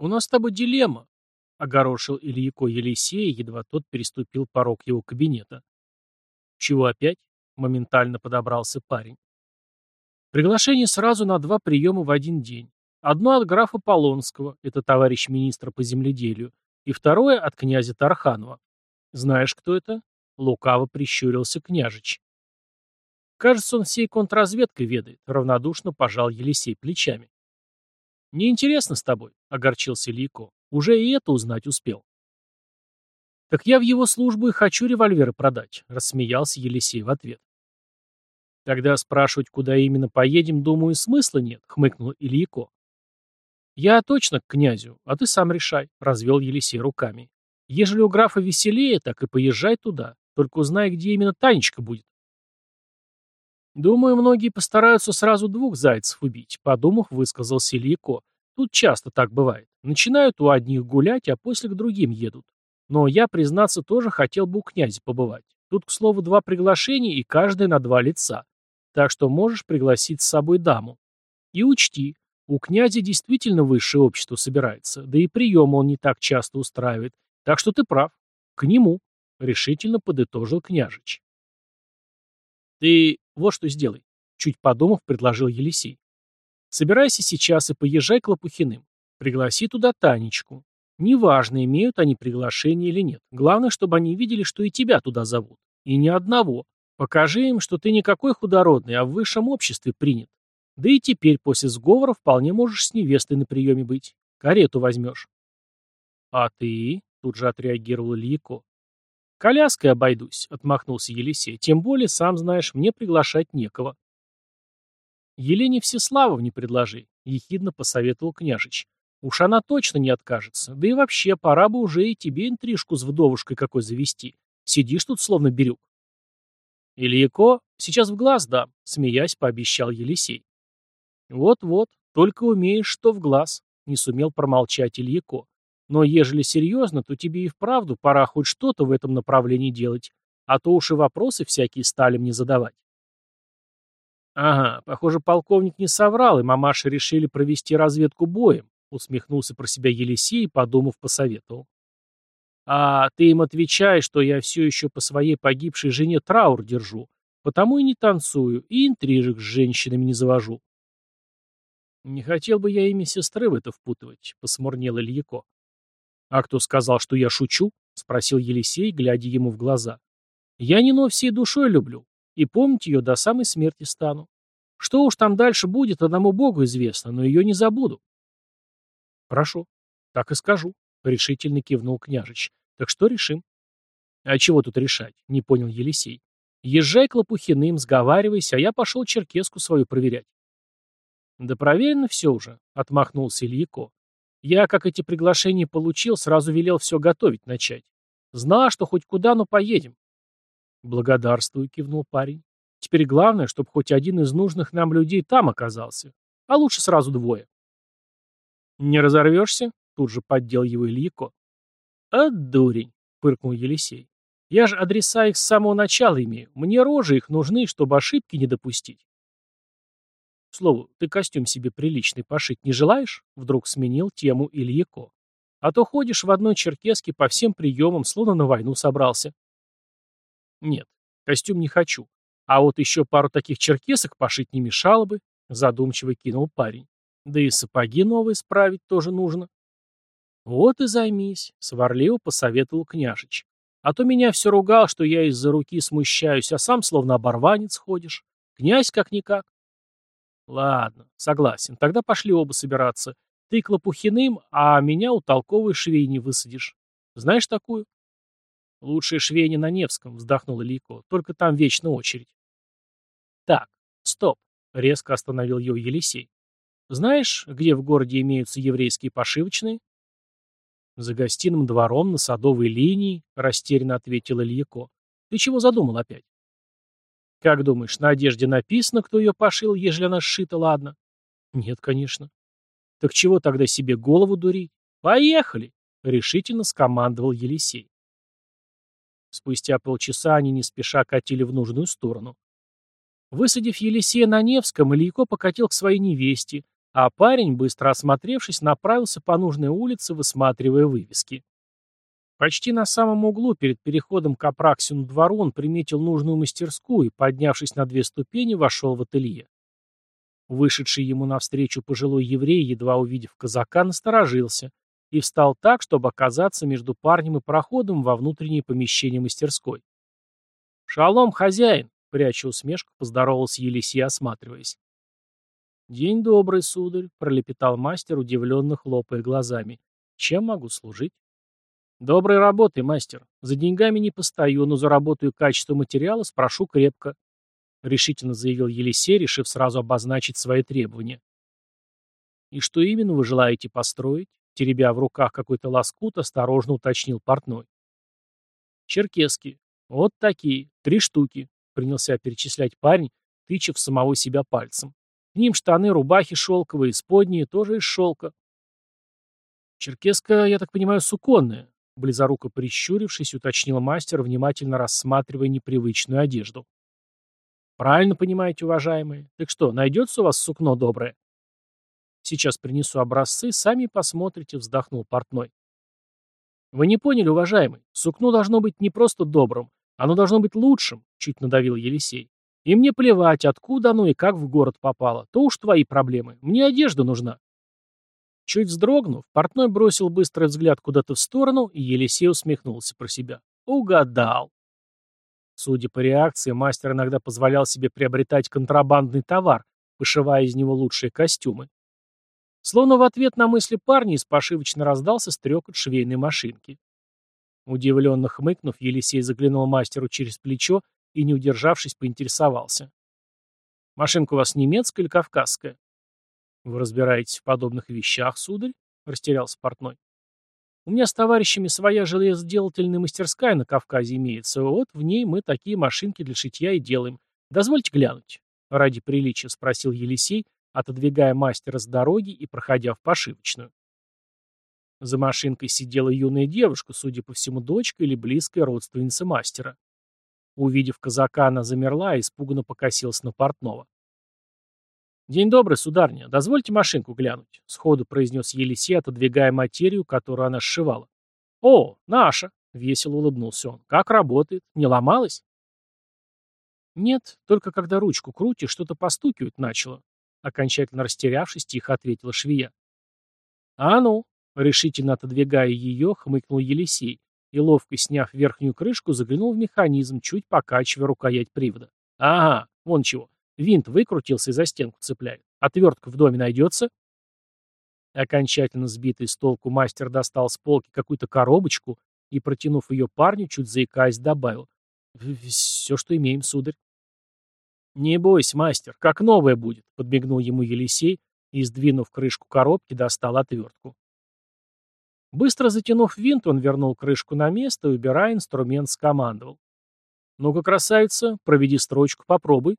«У нас с тобой дилемма», — огорошил Ильяко Елисея, едва тот переступил порог его кабинета. «Чего опять?» — моментально подобрался парень. «Приглашение сразу на два приема в один день. Одно от графа Полонского, это товарищ министра по земледелию, и второе от князя Тарханова. Знаешь, кто это?» — лукаво прищурился княжич. «Кажется, он всей контрразведкой ведает», — равнодушно пожал Елисей плечами. «Неинтересно с тобой», — огорчился Лико. «Уже и это узнать успел». «Так я в его службу и хочу револьверы продать», — рассмеялся Елисей в ответ. «Тогда спрашивать, куда именно поедем, думаю, смысла нет», — хмыкнул Ильяко. «Я точно к князю, а ты сам решай», — развел Елисей руками. «Ежели у графа веселее, так и поезжай туда. Только узнай, где именно Танечка будет». «Думаю, многие постараются сразу двух зайцев убить», — подумав, высказал Ильяко. «Тут часто так бывает. Начинают у одних гулять, а после к другим едут. Но я, признаться, тоже хотел бы у князя побывать. Тут, к слову, два приглашения и каждое на два лица. Так что можешь пригласить с собой даму. И учти, у князя действительно высшее общество собирается, да и прием он не так часто устраивает. Так что ты прав. К нему», — решительно подытожил княжич. «Ты вот что сделай», — чуть подумав, предложил Елисей. «Собирайся сейчас и поезжай к Лопухиным. Пригласи туда Танечку. Неважно, имеют они приглашение или нет. Главное, чтобы они видели, что и тебя туда зовут. И ни одного. Покажи им, что ты никакой худородный, а в высшем обществе принят. Да и теперь, после сговора, вполне можешь с невестой на приеме быть. Карету возьмешь». «А ты?» — тут же отреагировал Ильяко. «Коляской обойдусь», — отмахнулся Елисей. «Тем более, сам знаешь, мне приглашать некого». «Елене Всеславовне предложи», — ехидно посоветовал княжич. «Уж она точно не откажется. Да и вообще, пора бы уже и тебе интрижку с вдовушкой какой завести. Сидишь тут, словно бирюк». «Ильяко, сейчас в глаз дам», — смеясь, пообещал Елисей. «Вот-вот, только умеешь, что в глаз», — не сумел промолчать Ильяко. Но ежели серьезно, то тебе и вправду пора хоть что-то в этом направлении делать, а то уж и вопросы всякие стали мне задавать. Ага, похоже, полковник не соврал, и мамаши решили провести разведку боем, усмехнулся про себя Елисей подумав, посоветовал. А ты им отвечай, что я все еще по своей погибшей жене траур держу, потому и не танцую, и интрижек с женщинами не завожу. Не хотел бы я имя сестры в это впутывать, посмурнел Ильяко. «А кто сказал, что я шучу?» — спросил Елисей, глядя ему в глаза. «Я Нино всей душой люблю, и помнить ее до самой смерти стану. Что уж там дальше будет, одному Богу известно, но ее не забуду». «Хорошо, так и скажу», — решительно кивнул княжич. «Так что решим?» «А чего тут решать?» — не понял Елисей. «Езжай к Лопухиным, сговаривайся, а я пошел черкеску свою проверять». «Да проверено все уже», — отмахнулся Ильяко. Я, как эти приглашения получил, сразу велел все готовить начать. Знал, что хоть куда, но поедем. Благодарствую, кивнул парень. Теперь главное, чтобы хоть один из нужных нам людей там оказался. А лучше сразу двое. Не разорвешься? Тут же поддел его Ильяко. А дурень, фыркнул Елисей. Я же адреса их с самого начала имею. Мне рожи их нужны, чтобы ошибки не допустить. К слову, ты костюм себе приличный пошить не желаешь? Вдруг сменил тему Ильяко. А то ходишь в одной черкеске по всем приемам, словно на войну собрался. Нет, костюм не хочу. А вот еще пару таких черкесок пошить не мешало бы, задумчиво кинул парень. Да и сапоги новые справить тоже нужно. Вот и займись, сварливо посоветовал княжич. А то меня все ругал, что я из-за руки смущаюсь, а сам словно оборванец ходишь. Князь как-никак. Ладно, согласен. Тогда пошли оба собираться. Ты к Лопухиным, а меня у толковой швейни высадишь. Знаешь такую? Лучшая швейня на Невском, вздохнул Ильяко. Только там вечно очередь. Так, стоп. Резко остановил его Елисей. Знаешь, где в городе имеются еврейские пошивочные? За гостиным двором на садовой линии, растерянно ответил Ильяко. Ты чего задумал опять? Как думаешь, на одежде написано, кто ее пошил, ежели она сшита, ладно? Нет, конечно. Так чего тогда себе голову дурить? Поехали! Решительно скомандовал Елисей. Спустя полчаса они не спеша катили в нужную сторону. Высадив Елисея на Невском, Ильяко покатил к своей невесте, а парень, быстро осмотревшись, направился по нужной улице, высматривая вывески. Почти на самом углу, перед переходом к Апраксину двору, он приметил нужную мастерскую и, поднявшись на две ступени, вошел в ателье. Вышедший ему навстречу пожилой еврей, едва увидев казака, насторожился и встал так, чтобы оказаться между парнем и проходом во внутреннее помещение мастерской. «Шалом, хозяин!» — пряча усмешку, поздоровался Елисей, осматриваясь. «День добрый, сударь», — пролепетал мастер, удивленно хлопая глазами. «Чем могу служить?» «Доброй работы, мастер. За деньгами не постою, но за работу и качество материала спрошу крепко», — решительно заявил Елисей, решив сразу обозначить свои требования. «И что именно вы желаете построить?» Теребя в руках какой-то лоскут, осторожно уточнил портной. «Черкески. Вот такие. Три штуки», — принялся перечислять парень, тыча в самого себя пальцем. К ним штаны, рубахи шелковые, сподние, тоже из шелка. «Черкеска, я так понимаю, суконная», Близоруко прищурившись, уточнил мастер, внимательно рассматривая непривычную одежду. «Правильно понимаете, уважаемые. Так что, найдется у вас сукно доброе?» «Сейчас принесу образцы, сами посмотрите», — вздохнул портной. «Вы не поняли, уважаемый. Сукно должно быть не просто добрым, оно должно быть лучшим», — чуть надавил Елисей. «И мне плевать, откуда оно и как в город попало. То уж твои проблемы. Мне одежда нужна». Чуть вздрогнув, портной бросил быстрый взгляд куда-то в сторону, и Елисей усмехнулся про себя. Угадал. Судя по реакции, мастер иногда позволял себе приобретать контрабандный товар, вышивая из него лучшие костюмы. Словно в ответ на мысли парня из пошивочно раздался стрекот швейной машинки. Удивленно хмыкнув, Елисей заглянул мастеру через плечо и, не удержавшись, поинтересовался. «Машинка у вас немецкая или кавказская?» «Вы разбираетесь в подобных вещах, сударь?» — растерялся портной. «У меня с товарищами своя железоделательная мастерская на Кавказе имеется. Вот в ней мы такие машинки для шитья и делаем. Дозвольте глянуть?» — ради приличия спросил Елисей, отодвигая мастера с дороги и проходя в пошивочную. За машинкой сидела юная девушка, судя по всему, дочка или близкая родственница мастера. Увидев казака, она замерла и испуганно покосилась на портного. «День добрый, сударня. Дозвольте машинку глянуть», — сходу произнес Елисей, отодвигая материю, которую она сшивала. «О, наша!» — весело улыбнулся он. «Как работает? Не ломалась?» «Нет, только когда ручку крутишь, что-то постукивать начало», — окончательно растерявшись, тихо ответила швея. «А ну!» — решительно отодвигая ее, хмыкнул Елисей и, ловко сняв верхнюю крышку, заглянул в механизм, чуть покачивая рукоять привода. «Ага, вон чего. Винт выкрутился и за стенку цепляет. Отвертка в доме найдется? Окончательно сбитый с толку мастер достал с полки какую-то коробочку и, протянув ее парню, чуть заикаясь, добавил. «Все, что имеем, сударь». «Не бойся, мастер, как новое будет», — подмигнул ему Елисей и, сдвинув крышку коробки, достал отвертку. Быстро затянув винт, он вернул крышку на место и, убирая инструмент, скомандовал. «Ну-ка, красавица, проведи строчку, попробуй».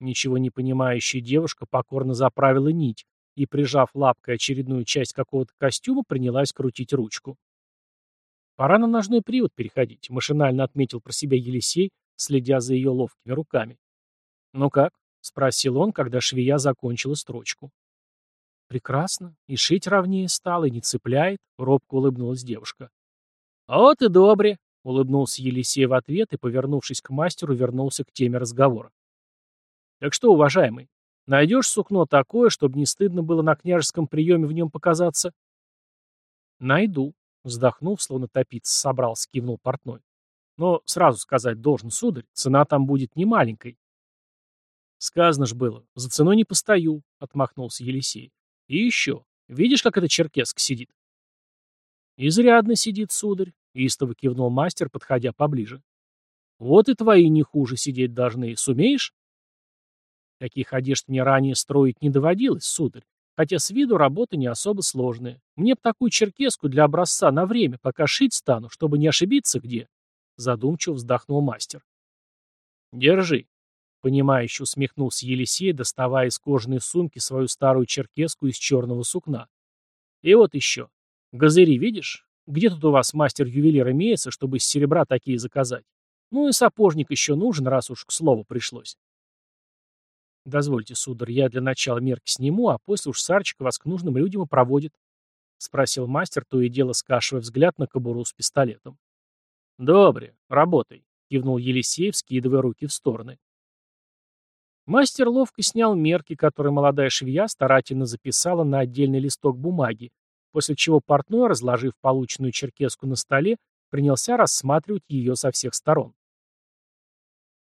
Ничего не понимающая девушка покорно заправила нить и, прижав лапкой очередную часть какого-то костюма, принялась крутить ручку. «Пора на ножной привод переходить», — машинально отметил про себя Елисей, следя за ее ловкими руками. «Ну как?» — спросил он, когда швея закончила строчку. «Прекрасно. И шить ровнее стало, и не цепляет», — робко улыбнулась девушка. «Вот и добре», — улыбнулся Елисей в ответ и, повернувшись к мастеру, вернулся к теме разговора. Так что, уважаемый, найдешь сукно такое, чтобы не стыдно было на княжеском приеме в нем показаться? Найду, вздохнув, словно топиться собрался, кивнул портной. Но сразу сказать должен, сударь, цена там будет не маленькой. Сказано ж было, за ценой не постою, отмахнулся Елисей. И еще, видишь, как эта черкеска сидит? Изрядно сидит, сударь, истово кивнул мастер, подходя поближе. Вот и твои не хуже сидеть должны. Сумеешь? Таких одежд мне ранее строить не доводилось, сударь, хотя с виду работа не особо сложная. Мне б такую черкеску для образца на время, пока шить стану, чтобы не ошибиться где. Задумчиво вздохнул мастер. Держи. Понимающе усмехнулся Елисей, доставая из кожаной сумки свою старую черкеску из черного сукна. И вот еще. Газыри видишь? Где тут у вас мастер-ювелир имеется, чтобы из серебра такие заказать? Ну и сапожник еще нужен, раз уж к слову пришлось. Дозвольте, сударь, я для начала мерки сниму, а после уж Сарчик вас к нужным людям и проводит. — спросил мастер, то и дело скашивая взгляд на кобуру с пистолетом. «Добре, работай», — кивнул Елисей, скидывая руки в стороны. Мастер ловко снял мерки, которые молодая швея старательно записала на отдельный листок бумаги, после чего портной, разложив полученную черкеску на столе, принялся рассматривать ее со всех сторон.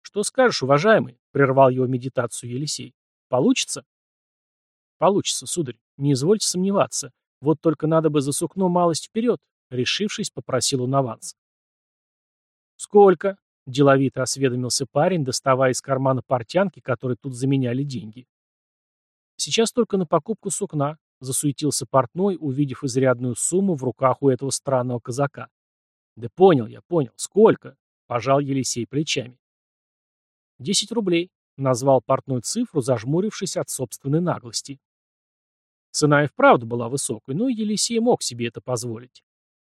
«Что скажешь, уважаемый?» — прервал его медитацию Елисей. «Получится?» «Получится, сударь. Не извольте сомневаться. Вот только надо бы за сукно малость вперед, решившись, попросил он аванс. «Сколько?» — деловито осведомился парень, доставая из кармана портянки, которые тут заменяли деньги. «Сейчас только на покупку сукна», — засуетился портной, увидев изрядную сумму в руках у этого странного казака. «Да понял я, понял. Сколько?» — пожал Елисей плечами. «Десять рублей», — назвал портной цифру, зажмурившись от собственной наглости. Цена и вправду была высокой, но Елисей мог себе это позволить.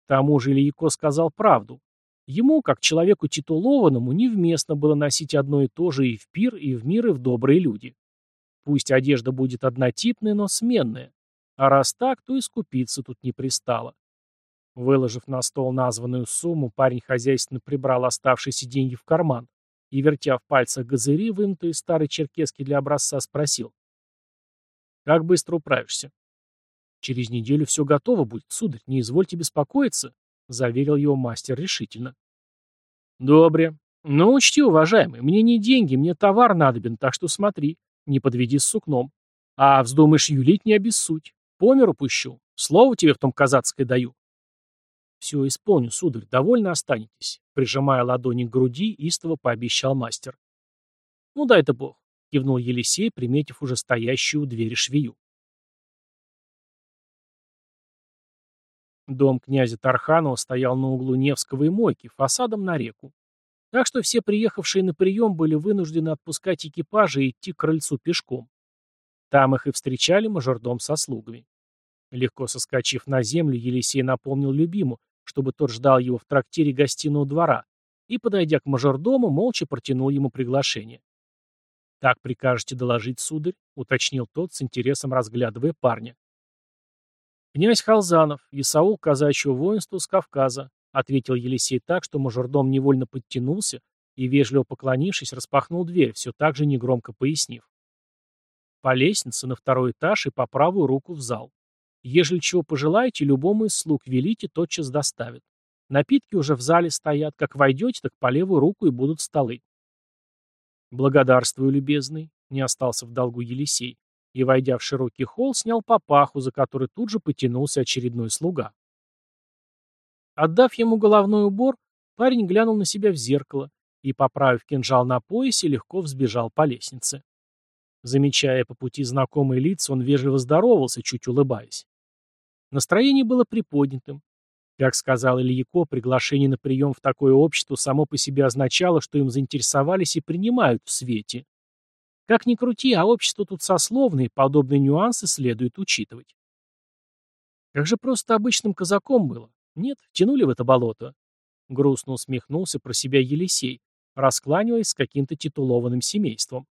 К тому же Ильяко сказал правду. Ему, как человеку титулованному, невместно было носить одно и то же и в пир, и в мир, и в добрые люди. Пусть одежда будет однотипная, но сменная. А раз так, то и скупиться тут не пристало. Выложив на стол названную сумму, парень хозяйственно прибрал оставшиеся деньги в карман и, вертя в пальцах газыри, вынутые из старой черкески для образца, спросил. Как быстро управишься? Через неделю все готово будет, сударь, не извольте беспокоиться, заверил его мастер решительно. Добре. Но учти, уважаемый, мне не деньги, мне товар надобен, так что смотри, не подведи с сукном. А вздумаешь юлить, не обессудь. По миру пущу. Слово тебе в том казацкое даю. Все исполню, сударь, довольно останетесь. Прижимая ладони к груди, истово пообещал мастер. Ну дай-то бог кивнул Елисей, приметив уже стоящую у двери швею. Дом князя Тарханова стоял на углу Невского и Мойки, фасадом на реку. Так что все приехавшие на прием были вынуждены отпускать экипажи и идти к крыльцу пешком. Там их и встречали мажордом со слугами. Легко соскочив на землю, Елисей напомнил любиму, чтобы тот ждал его в трактире гостиного двора, и, подойдя к мажордому, молча протянул ему приглашение. «Так прикажете доложить, сударь?» — уточнил тот, с интересом разглядывая парня. «Князь Халзанов, Исаул казачьего воинства с Кавказа», — ответил Елисей так, что мажордом невольно подтянулся и, вежливо поклонившись, распахнул дверь, все так же негромко пояснив. По лестнице на второй этаж и по правую руку в зал. Ежели чего пожелаете, любому из слуг велите, тотчас доставят. Напитки уже в зале стоят, как войдете, так по левую руку и будут столы. «Благодарствую, любезный», — не остался в долгу Елисей, и, войдя в широкий холл, снял папаху, за которой тут же потянулся очередной слуга. Отдав ему головной убор, парень глянул на себя в зеркало и, поправив кинжал на поясе, легко взбежал по лестнице. Замечая по пути знакомые лица, он вежливо здоровался, чуть улыбаясь. Настроение было приподнятым, как сказал Ильяко, приглашение на прием в такое общество само по себе означало, что им заинтересовались и принимают в свете. Как ни крути, а общество тут сословное, подобные нюансы следует учитывать. Как же просто обычным казаком было. Нет, тянули в это болото. Грустно усмехнулся про себя Елисей, раскланиваясь с каким-то титулованным семейством.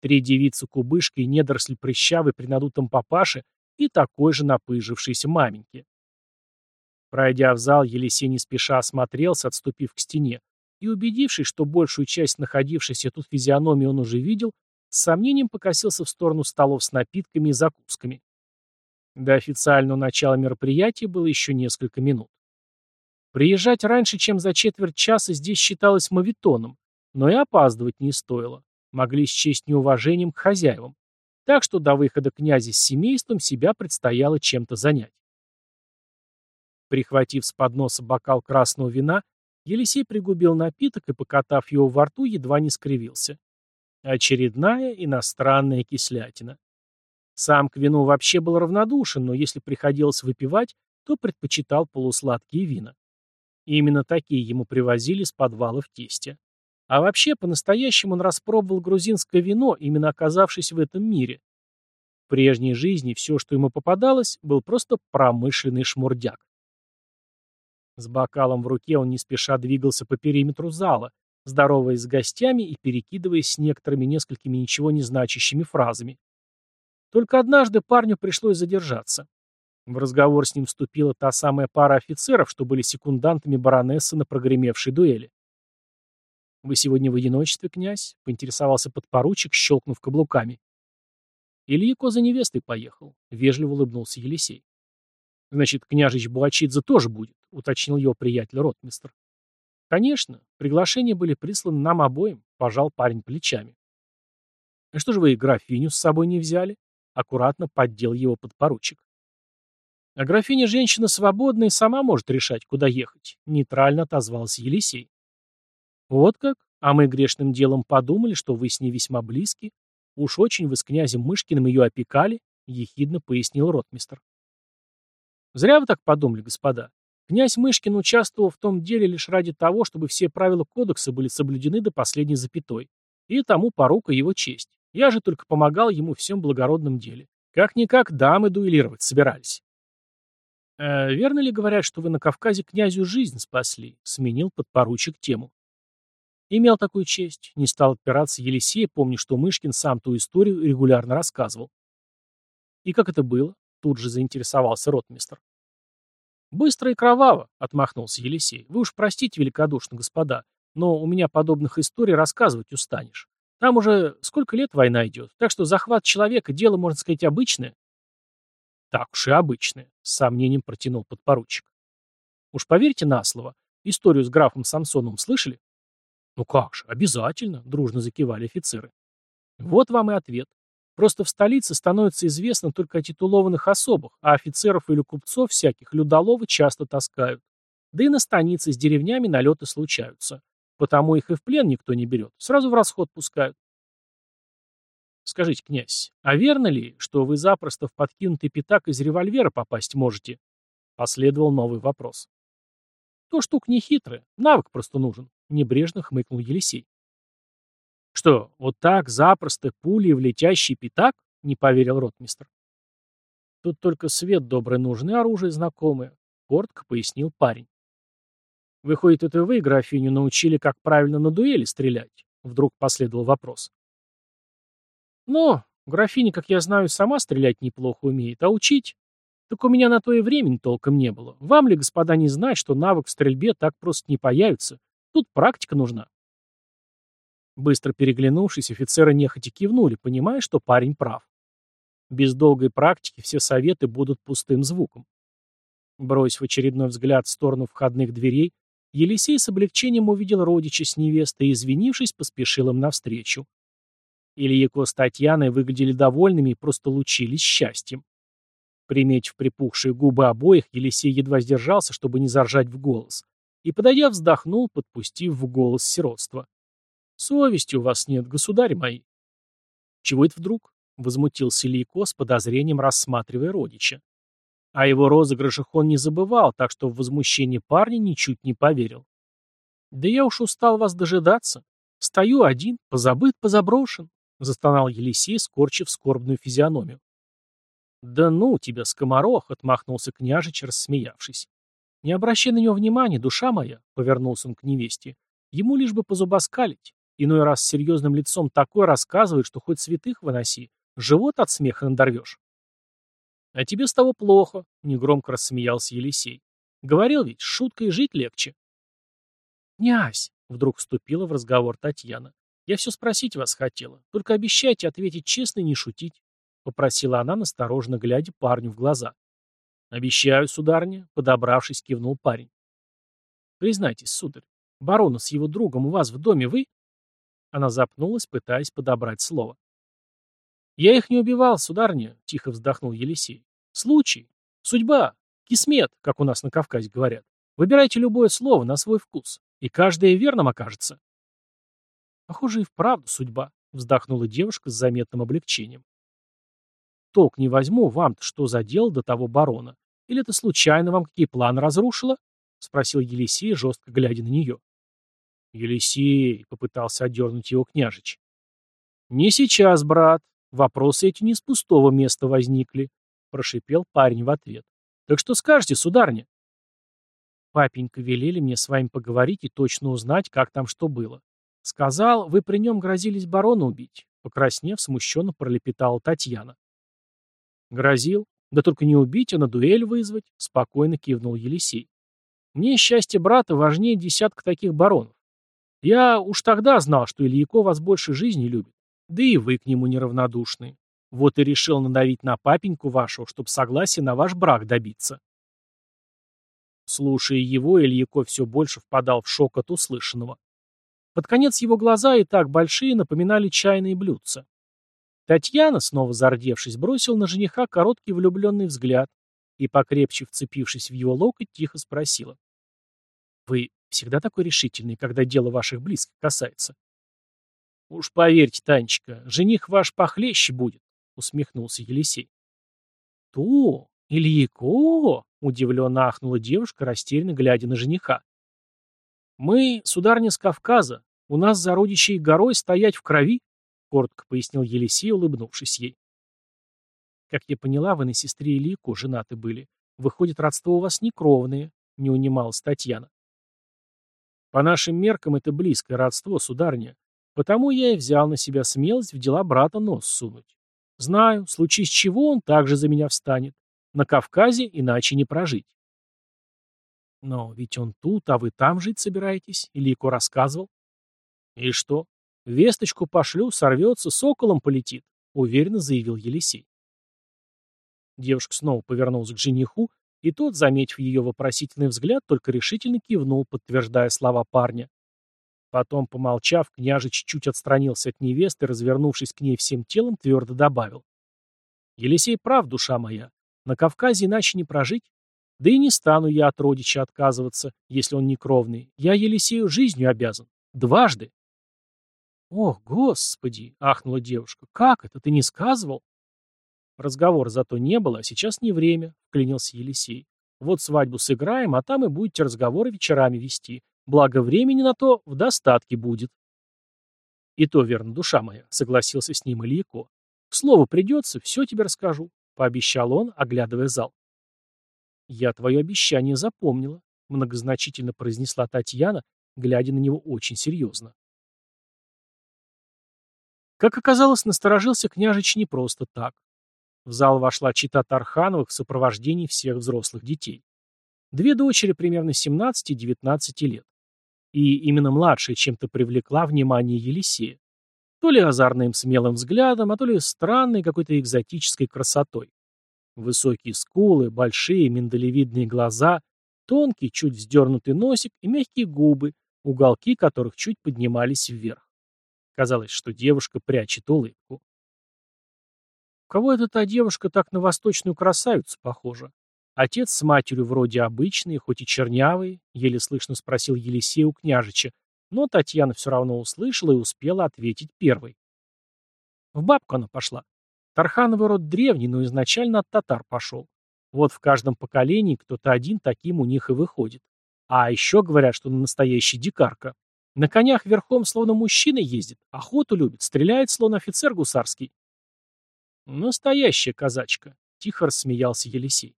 Три девицы кубышки и недоросль прыщавый при надутом папаше и такой же напыжившейся маменьке. Пройдя в зал, Елисей не спеша осмотрелся, отступив к стене, и, убедившись, что большую часть находившейся тут физиономии он уже видел, с сомнением покосился в сторону столов с напитками и закусками. До официального начала мероприятия было еще несколько минут. Приезжать раньше, чем за четверть часа, здесь считалось мавитоном, но и опаздывать не стоило. Могли счесть неуважением к хозяевам. Так что до выхода князя с семейством себя предстояло чем-то занять. Прихватив с подноса бокал красного вина, Елисей пригубил напиток и, покатав его во рту, едва не скривился. Очередная иностранная кислятина. Сам к вину вообще был равнодушен, но если приходилось выпивать, то предпочитал полусладкие вина. И именно такие ему привозили с подвала в тесте. А вообще, по-настоящему он распробовал грузинское вино, именно оказавшись в этом мире. В прежней жизни все, что ему попадалось, был просто промышленный шмурдяк. С бокалом в руке он не спеша двигался по периметру зала, здороваясь с гостями и перекидываясь с некоторыми несколькими ничего не значащими фразами. Только однажды парню пришлось задержаться. В разговор с ним вступила та самая пара офицеров, что были секундантами баронессы на прогремевшей дуэли. «Вы сегодня в одиночестве, князь?» — поинтересовался подпоручик, щелкнув каблуками. Ильяко за невестой поехал, — вежливо улыбнулся Елисей. «Значит, княжич Буачидзе тоже будет», — уточнил его приятель ротмистр. «Конечно, приглашения были присланы нам обоим», — пожал парень плечами. «А что же вы графиню с собой не взяли?» — аккуратно поддел его подпоручик. «А графиня женщина свободная и сама может решать, куда ехать», — нейтрально отозвался Елисей. «Вот как? А мы грешным делом подумали, что вы с ней весьма близки. Уж очень вы с князем Мышкиным ее опекали», — ехидно пояснил ротмистр. «Зря вы так подумали, господа. Князь Мышкин участвовал в том деле лишь ради того, чтобы все правила кодекса были соблюдены до последней запятой. И тому порука его честь. Я же только помогал ему всем благородном деле. Как-никак дамы дуэлировать собирались. «Э, «Верно ли говорят, что вы на Кавказе князю жизнь спасли?» — сменил подпоручик тему. Имел такую честь. Не стал отпираться Елисей, помня, что Мышкин сам ту историю регулярно рассказывал. «И как это было?» — тут же заинтересовался ротмистр. «Быстро и кроваво», — отмахнулся Елисей. «Вы уж простите великодушно, господа, но у меня подобных историй рассказывать устанешь. Там уже сколько лет война идет, так что захват человека — дело, можно сказать, обычное». «Так уж и обычное», — с сомнением протянул подпоручик. «Уж поверьте на слово, историю с графом Самсоновым слышали?» «Ну как же, обязательно», — дружно закивали офицеры. «Вот вам и ответ. Просто в столице становится известно только о титулованных особах, а офицеров или купцов всяких людоловы часто таскают. Да и на станице с деревнями налеты случаются. Потому их и в плен никто не берет, сразу в расход пускают. Скажите, князь, а верно ли, что вы запросто в подкинутый пятак из револьвера попасть можете? Последовал новый вопрос. То штука не хитрая, навык просто нужен, небрежно хмыкнул Елисей. «Что, вот так, запросто, пули в летящий пятак?» — не поверил ротмистр. «Тут только свет добрый нужен и оружие знакомое», — коротко пояснил парень. «Выходит, это вы, графиню, научили, как правильно на дуэли стрелять?» — вдруг последовал вопрос. «Ну, графиня, как я знаю, сама стрелять неплохо умеет, а учить? Так у меня на то и времени толком не было. Вам ли, господа, не знать, что навык в стрельбе так просто не появится? Тут практика нужна». Быстро переглянувшись, офицеры нехотя кивнули, понимая, что парень прав. Без долгой практики все советы будут пустым звуком. Бросив очередной взгляд в сторону входных дверей, Елисей с облегчением увидел родича с невестой и, извинившись, поспешил им навстречу. Ильяко с Татьяной выглядели довольными и просто лучились счастьем. Приметив припухшие губы обоих, Елисей едва сдержался, чтобы не заржать в голос, и, подойдя, вздохнул, подпустив в голос сиротство. Совести у вас нет, государь мои. Чего это вдруг? Возмутился Лейко с подозрением, рассматривая родича. А его розыгрышах он не забывал, так что в возмущении парня ничуть не поверил. «Да я уж устал вас дожидаться. Стою один, позабыт, позаброшен», — застонал Елисей, скорчив скорбную физиономию. «Да ну тебя, скоморох!» — отмахнулся княжич, рассмеявшись. «Не обращай на него внимания, душа моя!» — повернулся он к невесте. «Ему лишь бы позубоскалить. Иной раз с серьезным лицом такое рассказывает, что хоть святых выноси, живот от смеха надорвешь. «А тебе с того плохо», — негромко рассмеялся Елисей. «Говорил ведь, шуткой жить легче». «Князь», — вдруг вступила в разговор Татьяна, — «я все спросить вас хотела, только обещайте ответить честно и не шутить», — попросила она, настороженно глядя парню в глаза. «Обещаю, сударыня», — подобравшись, кивнул парень. «Признайтесь, сударь, барона с его другом у вас в доме вы?» Она запнулась, пытаясь подобрать слово. «Я их не убивал, сударня», — тихо вздохнул Елисей. «Случай. Судьба. Кисмет, как у нас на Кавказе говорят. Выбирайте любое слово на свой вкус, и каждое верным окажется». «Похоже, и вправду судьба», — вздохнула девушка с заметным облегчением. «Толк не возьму, вам-то что за дело до того барона? Или это случайно вам какие планы разрушило?» — спросил Елисей, жестко глядя на нее. «Елисей!» — попытался отдернуть его княжич. «Не сейчас, брат. Вопросы эти не с пустого места возникли», — прошипел парень в ответ. «Так что скажете, сударня?» «Папенька велели мне с вами поговорить и точно узнать, как там что было. Сказал, вы при нем грозились барона убить. Покраснев, смущенно пролепетала Татьяна. Грозил? Да только не убить, а на дуэль вызвать, спокойно кивнул Елисей. Мне счастье брата важнее десятка таких баронов. Я уж тогда знал, что Ильяко вас больше жизни любит. Да и вы к нему неравнодушны. Вот и решил надавить на папеньку вашего, чтобы согласие на ваш брак добиться. Слушая его, Ильяко все больше впадал в шок от услышанного. Под конец его глаза и так большие напоминали чайные блюдца. Татьяна, снова зардевшись, бросила на жениха короткий влюбленный взгляд и, покрепче вцепившись в его локоть, тихо спросила. «Вы всегда такой решительный, когда дело ваших близких касается?» «Уж поверьте, Танечка, жених ваш похлеще будет», — усмехнулся Елисей. «То? Ильяко?» — удивленно ахнула девушка, растерянно глядя на жениха. «Мы, сударня с Кавказа, у нас за родичей горой стоять в крови», — коротко пояснил Елисей, улыбнувшись ей. «Как я поняла, вы на сестре Ильяку женаты были. Выходит, родство у вас некровное», — не унималась Татьяна. «По нашим меркам это близкое родство, сударня. Потому я и взял на себя смелость в дела брата нос сунуть. Знаю, случись чего, он также за меня встанет. На Кавказе иначе не прожить. Но ведь он тут, а вы там жить собираетесь? Ильико рассказывал. И что? Весточку пошлю, сорвется, соколом полетит, уверенно заявил Елисей. Девушка снова повернулась к жениху, и тот, заметив ее вопросительный взгляд, только решительно кивнул, подтверждая слова парня. Потом, помолчав, княжич чуть отстранился от невесты, развернувшись к ней всем телом, твердо добавил. «Елисей прав, душа моя. На Кавказе иначе не прожить. Да и не стану я от родича отказываться, если он не кровный. Я Елисею жизнью обязан. Дважды. «Ох, господи!» — ахнула девушка. «Как это? Ты не сказывал?» Разговор зато не было, а сейчас не время, — вклинился Елисей. Вот свадьбу сыграем, а там и будете разговоры вечерами вести. Благо времени на то в достатке будет. И то верно, душа моя, — согласился с ним Ильяко. К слову придется, все тебе расскажу, — пообещал он, оглядывая зал. «Я твое обещание запомнила», — многозначительно произнесла Татьяна, глядя на него очень серьезно. Как оказалось, насторожился княжич не просто так. В зал вошла чита Тархановых в сопровождении всех взрослых детей. Две дочери примерно 17 и 19 лет. И именно младшая чем-то привлекла внимание Елисея. То ли озорным смелым взглядом, а то ли странной какой-то экзотической красотой. Высокие скулы, большие миндалевидные глаза, тонкий, чуть вздернутый носик и мягкие губы, уголки которых чуть поднимались вверх. Казалось, что девушка прячет улыбку. Кого это та девушка так на восточную красавицу похожа? Отец с матерью вроде обычные, хоть и чернявые, еле слышно спросил Елисей у княжича, но Татьяна все равно услышала и успела ответить первой. В бабку она пошла. Тархановый род древний, но изначально от татар пошел. Вот в каждом поколении кто-то один таким у них и выходит. А еще говорят, что он настоящий дикарка. На конях верхом словно мужчина ездит, охоту любит, стреляет словно офицер гусарский. Настоящая казачка, тихо рассмеялся Елисей.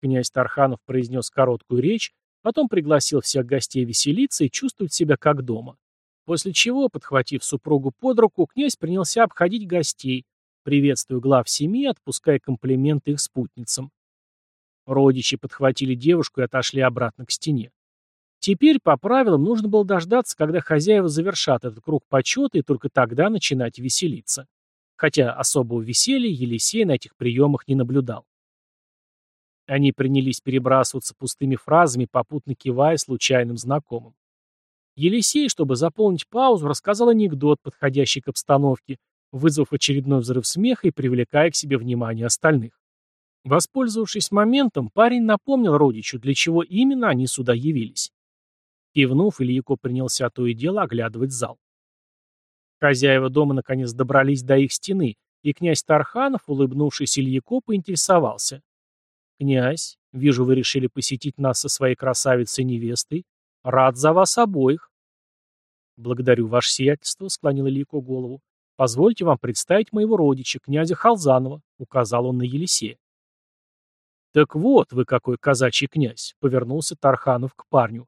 Князь Тарханов произнес короткую речь, потом пригласил всех гостей веселиться и чувствовать себя как дома. После чего, подхватив супругу под руку, князь принялся обходить гостей, приветствуя глав семьи, отпуская комплименты их спутницам. Родичи подхватили девушку и отошли обратно к стене. Теперь, по правилам, нужно было дождаться, когда хозяева завершат этот круг почета и только тогда начинать веселиться. Хотя особого веселья Елисей на этих приемах не наблюдал. Они принялись перебрасываться пустыми фразами, попутно кивая случайным знакомым. Елисей, чтобы заполнить паузу, рассказал анекдот, подходящий к обстановке, вызвав очередной взрыв смеха и привлекая к себе внимание остальных. Воспользовавшись моментом, парень напомнил родичу, для чего именно они сюда явились. Кивнув, Ильяко принялся то и дело оглядывать зал. Хозяева дома наконец добрались до их стены, и князь Тарханов, улыбнувшись Ильяко, поинтересовался. «Князь, вижу, вы решили посетить нас со своей красавицей-невестой. Рад за вас обоих. «Благодарю, ваше сиятельство», — склонил Ильико голову. «Позвольте вам представить моего родича, князя Халзанова», — указал он на Елисея. «Так вот вы какой казачий князь», — повернулся Тарханов к парню.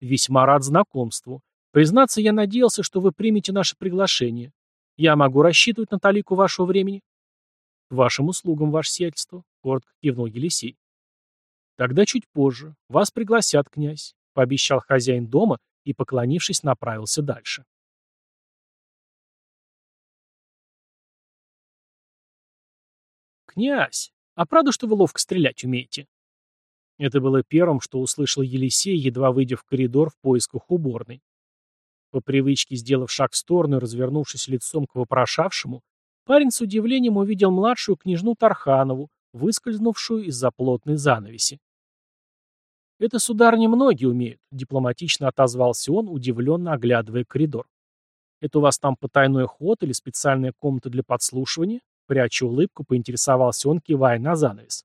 «Весьма рад знакомству. Признаться, я надеялся, что вы примете наше приглашение. Я могу рассчитывать на талику вашего времени? К вашим услугам, ваше сиятельство, коротко кивнул Елисей. Тогда чуть позже. Вас пригласят, князь, пообещал хозяин дома и, поклонившись, направился дальше. «Князь, а правда, что вы ловко стрелять умеете?» Это было первым, что услышал Елисей, едва выйдя в коридор в поисках уборной. По привычке, сделав шаг в сторону и развернувшись лицом к вопрошавшему, парень с удивлением увидел младшую княжну Тарханову, выскользнувшую из-за плотной занавеси. «Это, сударыня, многие умеют», — дипломатично отозвался он, удивленно оглядывая коридор. «Это у вас там потайной ход или специальная комната для подслушивания?» Пряча улыбку, поинтересовался он, кивая на занавес.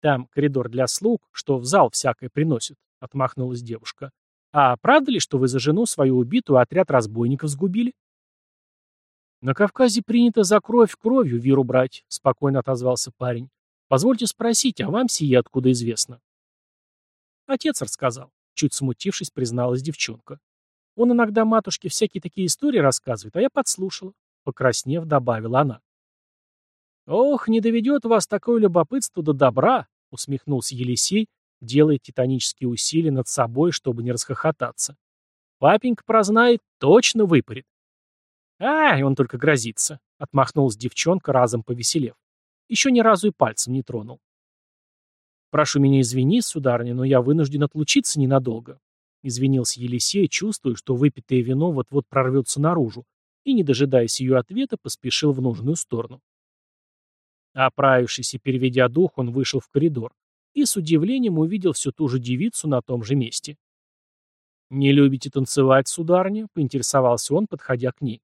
«Там коридор для слуг, что в зал всякое приносит», — отмахнулась девушка. «А правда ли, что вы за жену свою убитую отряд разбойников сгубили?» «На Кавказе принято за кровь кровью виру брать», — спокойно отозвался парень. «Позвольте спросить, а вам сие откуда известно?» Отец рассказал, чуть смутившись, призналась девчонка. Он иногда матушке всякие такие истории рассказывает, а я подслушала. Покраснев, добавила она. «Ох, не доведет вас такое любопытство до добра», — усмехнулся Елисей, делая титанические усилия над собой, чтобы не расхохотаться. «Папенька прознает, точно выпарит». «А, он только грозится», — отмахнулась девчонка, разом повеселев. Еще ни разу и пальцем не тронул. «Прошу меня извинить, сударыня, но я вынужден отлучиться ненадолго», — извинился Елисей, чувствуя, что выпитое вино вот-вот прорвется наружу, и, не дожидаясь ее ответа, поспешил в нужную сторону. Оправившись и переведя дух, он вышел в коридор и с удивлением увидел всю ту же девицу на том же месте. «Не любите танцевать, сударыня?» — поинтересовался он, подходя к ней.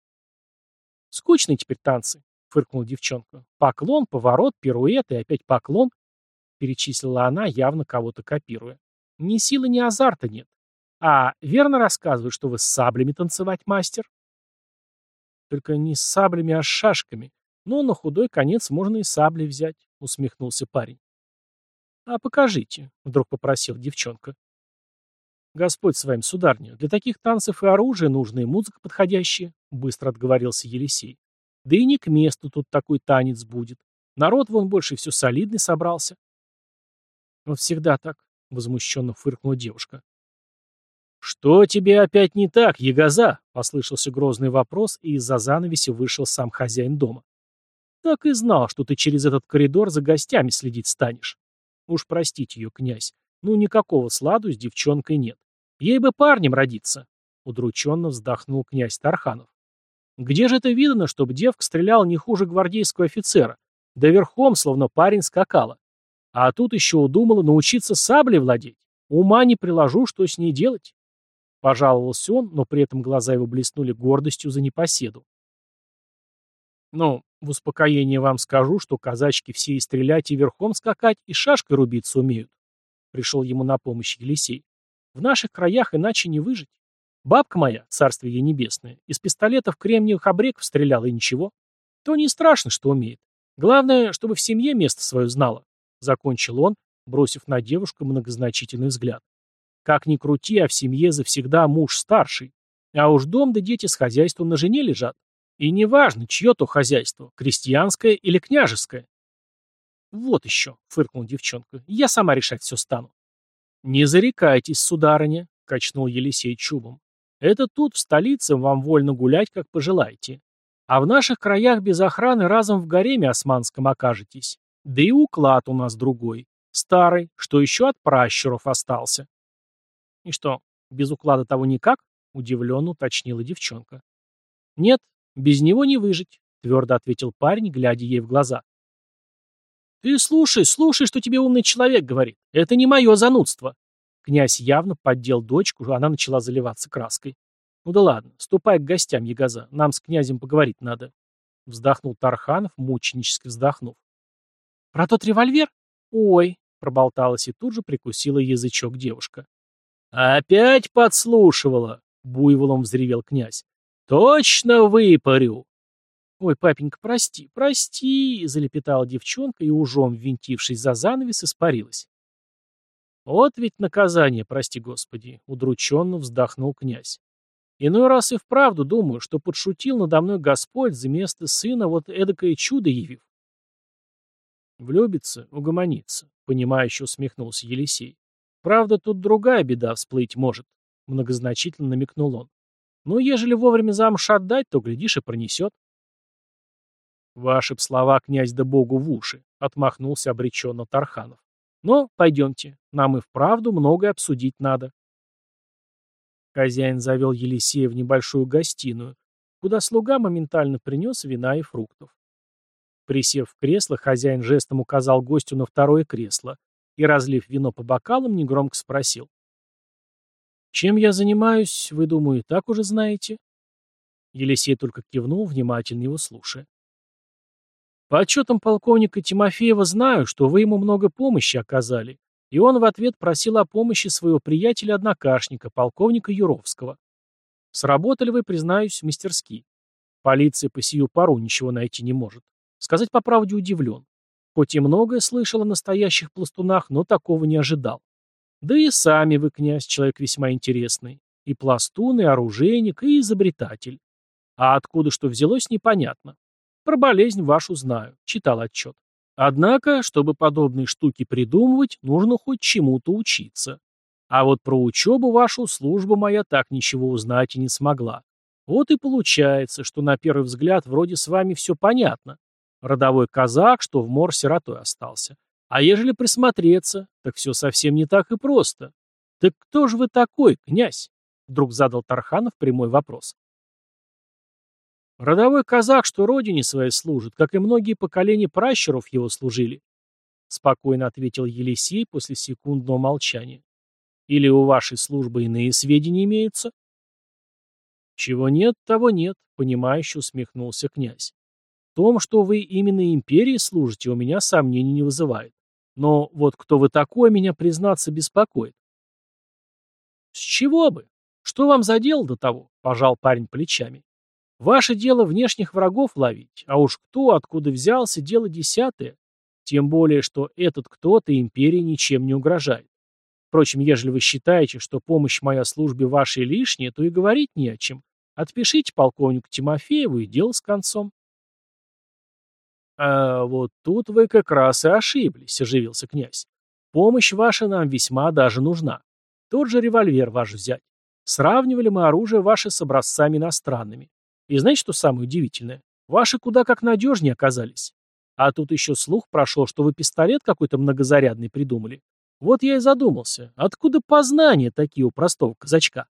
«Скучные теперь танцы», — фыркнула девчонка. «Поклон, поворот, пируэт и опять поклон», — перечислила она, явно кого-то копируя. «Ни силы, ни азарта нет. А верно рассказывают, что вы с саблями танцевать мастер?» «Только не с саблями, а с шашками. Но на худой конец можно и сабли взять, усмехнулся парень. А покажите, вдруг попросил девчонка. Господь с вами, сударня, для таких танцев и оружия нужна и музыка подходящая, быстро отговорился Елисей. Да и не к месту тут такой танец будет. Народ вон больше все солидный собрался. Вот всегда так, возмущенно фыркнула девушка. «Что тебе опять не так, ягоза?» — послышался грозный вопрос, и из-за занавеси вышел сам хозяин дома. Так и знал, что ты через этот коридор за гостями следить станешь. Уж простите ее, князь, ну никакого сладу с девчонкой нет. Ей бы парнем родиться. Удрученно вздохнул князь Тарханов. Где же это видно, чтобы девка стреляла не хуже гвардейского офицера? Да верхом, словно парень, скакала. А тут еще удумала научиться саблей владеть. Ума не приложу, что с ней делать. Пожаловался он, но при этом глаза его блеснули гордостью за непоседу. Ну, в успокоение вам скажу, что казачки все и стрелять, и верхом скакать, и шашкой рубиться умеют. Пришел ему на помощь Елисей. В наших краях иначе не выжить. Бабка моя, царствие ей небесное, из пистолетов кремниевых обреков стреляла и ничего. То не страшно, что умеет. Главное, чтобы в семье место свое знала. Закончил он, бросив на девушку многозначительный взгляд. Как ни крути, а в семье завсегда муж старший. А уж дом да дети с хозяйством на жене лежат. И неважно, чье то хозяйство, крестьянское или княжеское. Вот еще, фыркнула девчонка, я сама решать все стану. Не зарекайтесь, сударыня, качнул Елисей чубом. Это тут, в столице, вам вольно гулять, как пожелаете. А в наших краях без охраны разом в гареме османском окажетесь. Да и уклад у нас другой. Старый, что еще от пращуров остался. И что, без уклада того никак? Удивленно уточнила девчонка. Нет, без него не выжить, твердо ответил парень, глядя ей в глаза. Ты слушай, слушай, что тебе умный человек говорит. Это не мое занудство. Князь явно поддел дочку, она начала заливаться краской. Ну да ладно, ступай к гостям, Ягоза, нам с князем поговорить надо. Вздохнул Тарханов, мученически вздохнув. Про тот револьвер? Ой, проболталась и тут же прикусила язычок девушка. «Опять подслушивала!» — буйволом взревел князь. «Точно выпарю!» «Ой, папенька, прости, прости!» — залепетала девчонка и, ужом ввинтившись за занавес, испарилась. «Вот ведь наказание, прости господи!» — удрученно вздохнул князь. Иной раз и вправду думаю, что подшутил надо мной Господь за место сына вот эдакое чудо явив. Влюбится, угомонится, понимающе усмехнулся Елисей. Правда, тут другая беда всплыть может, многозначительно намекнул он. Но ежели вовремя замуж отдать, то, глядишь, и пронесет. Ваши б слова, князь да богу, в уши, отмахнулся обреченно Тарханов. Но пойдемте, нам и вправду многое обсудить надо. Хозяин завел Елисея в небольшую гостиную, куда слуга моментально принес вина и фруктов. Присев в кресло, хозяин жестом указал гостю на второе кресло и, разлив вино по бокалам, негромко спросил. «Чем я занимаюсь, вы, думаю, так уже знаете?» Елисей только кивнул, внимательно его слушая. «По отчетам полковника Тимофеева знаю, что вы ему много помощи оказали, и он в ответ просил о помощи своего приятеля-однокашника, полковника Юровского. Сработали вы, признаюсь, мастерски. Полиция по сию пару ничего найти не может. Сказать по правде удивлен. Хоть и многое слышал о настоящих пластунах, но такого не ожидал. Да и сами вы, князь, человек весьма интересный. И пластун, и оружейник, и изобретатель. А откуда что взялось, непонятно. Про болезнь вашу знаю, читал отчет. Однако, чтобы подобные штуки придумывать, нужно хоть чему-то учиться. А вот про учебу вашу служба моя так ничего узнать и не смогла. Вот и получается, что на первый взгляд вроде с вами все понятно. Родовой казак, что в мор сиротой остался. А ежели присмотреться, так все совсем не так и просто. Так кто же вы такой, князь? Вдруг задал Тарханов прямой вопрос. Родовой казак, что родине своей служит, как и многие поколения пращуров его служили. Спокойно ответил Елисей после секундного молчания. Или у вашей службы иные сведения имеются? Чего нет, того нет, понимающе усмехнулся князь. В том, что вы именно империи служите, у меня сомнений не вызывает. Но вот кто вы такой, меня, признаться, беспокоит. С чего бы? Что вам за дело до того? Пожал парень плечами. Ваше дело внешних врагов ловить, а уж кто откуда взялся, дело десятое. Тем более, что этот кто-то империи ничем не угрожает. Впрочем, ежели вы считаете, что помощь моя службе вашей лишняя, то и говорить не о чем. Отпишите полковнику Тимофееву и дело с концом. «А вот тут вы как раз и ошиблись», — оживился князь. «Помощь ваша нам весьма даже нужна. Тот же револьвер ваш взять. Сравнивали мы оружие ваше с образцами иностранными. И знаете, что самое удивительное? Ваши куда как надежнее оказались. А тут еще слух прошел, что вы пистолет какой-то многозарядный придумали. Вот я и задумался, откуда познания такие у простого казачка?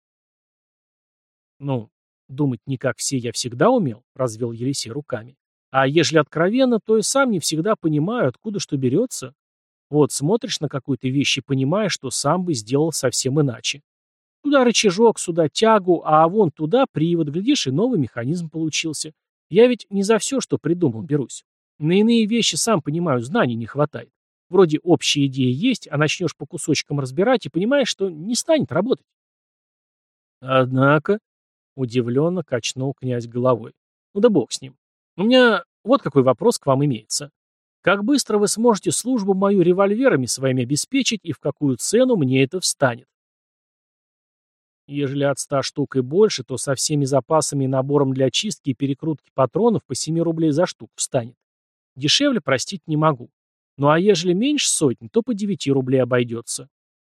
Ну, думать не как все я всегда умел, развел Елисей руками. А ежели откровенно, то и сам не всегда понимаю, откуда что берется. Вот смотришь на какую-то вещь и понимаешь, что сам бы сделал совсем иначе. Туда рычажок, сюда тягу, а вон туда привод, глядишь, и новый механизм получился. Я ведь не за все, что придумал, берусь. На иные вещи, сам понимаю, знаний не хватает. Вроде общая идея есть, а начнешь по кусочкам разбирать и понимаешь, что не станет работать. Однако, удивленно качнул князь головой. Ну да бог с ним. У меня вот какой вопрос к вам имеется. Как быстро вы сможете службу мою револьверами своими обеспечить и в какую цену мне это встанет? Ежели от ста штук и больше, то со всеми запасами и набором для чистки и перекрутки патронов по 7 рублей за штуку встанет. Дешевле простить не могу. Ну а ежели меньше сотни, то по 9 рублей обойдется.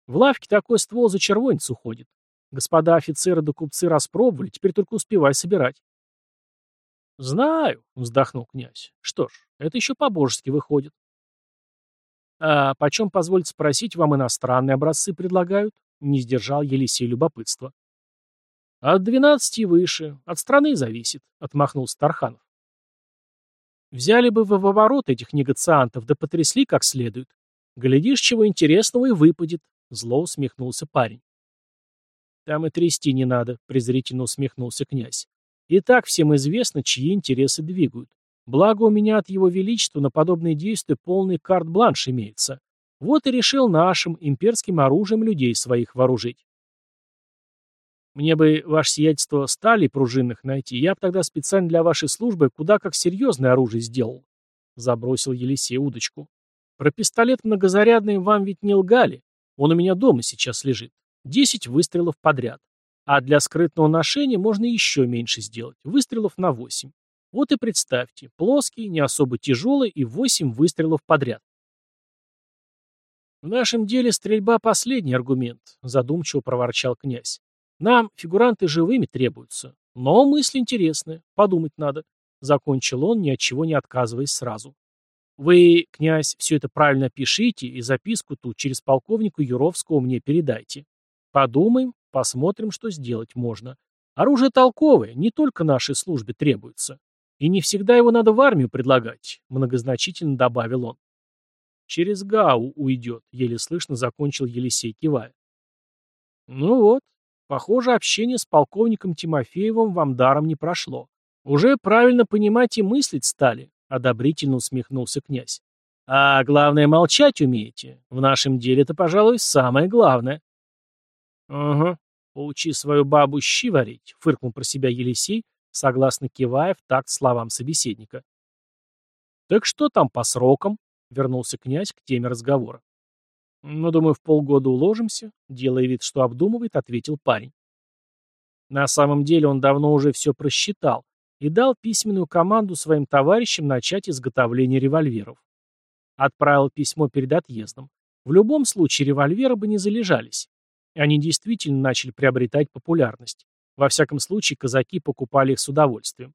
В лавке такой ствол за червонец уходит. Господа офицеры да купцы распробовали, теперь только успевай собирать. «Знаю», — вздохнул князь. «Что ж, это еще по-божески выходит». «А почем, позвольте спросить, вам иностранные образцы предлагают?» Не сдержал Елисей любопытства. От двенадцати и выше. От страны зависит, отмахнулся Тарханов. Взяли бы вы в оборот этих негациантов, да потрясли как следует. Глядишь, чего интересного и выпадет, зло усмехнулся парень. Там и трясти не надо, презрительно усмехнулся князь. И так всем известно, чьи интересы двигают. Благо у меня от его величества на подобные действия полный карт-бланш имеется. Вот и решил нашим имперским оружием людей своих вооружить. Мне бы, ваше сиятельство, стали пружинных найти, я бы тогда специально для вашей службы куда как серьезное оружие сделал. Забросил Елисей удочку. Про пистолет многозарядный вам ведь не лгали. Он у меня дома сейчас лежит. Десять выстрелов подряд. А для скрытного ношения можно еще меньше сделать, выстрелов на 8. Вот и представьте, плоский, не особо тяжелый и 8 выстрелов подряд. «В нашем деле стрельба – последний аргумент», – задумчиво проворчал князь. «Нам фигуранты живыми требуются. Но мысль интересная, подумать надо», – закончил он, ни от чего не отказываясь сразу. «Вы, князь, все это правильно пишите и записку ту через полковника Юровского мне передайте. Подумаем, посмотрим, что сделать можно. Оружие толковое, не только нашей службе требуется. И не всегда его надо в армию предлагать», – многозначительно добавил он. Через Гау уйдет, еле слышно закончил Елисей, кивая. Ну вот, похоже, общение с полковником Тимофеевым вам даром не прошло. Уже правильно понимать и мыслить стали, одобрительно усмехнулся князь. А главное, молчать умеете. В нашем деле это, пожалуй, самое главное. Ага, поучи свою бабу щи варить, фыркнул про себя Елисей, согласно кивая в такт словам собеседника. Так что там по срокам? Вернулся князь к теме разговора. «Ну, думаю, в полгода уложимся», — делая вид, что обдумывает, ответил парень. На самом деле он давно уже все просчитал и дал письменную команду своим товарищам начать изготовление револьверов. Отправил письмо перед отъездом. В любом случае револьверы бы не залежались. Они действительно начали приобретать популярность. Во всяком случае, казаки покупали их с удовольствием.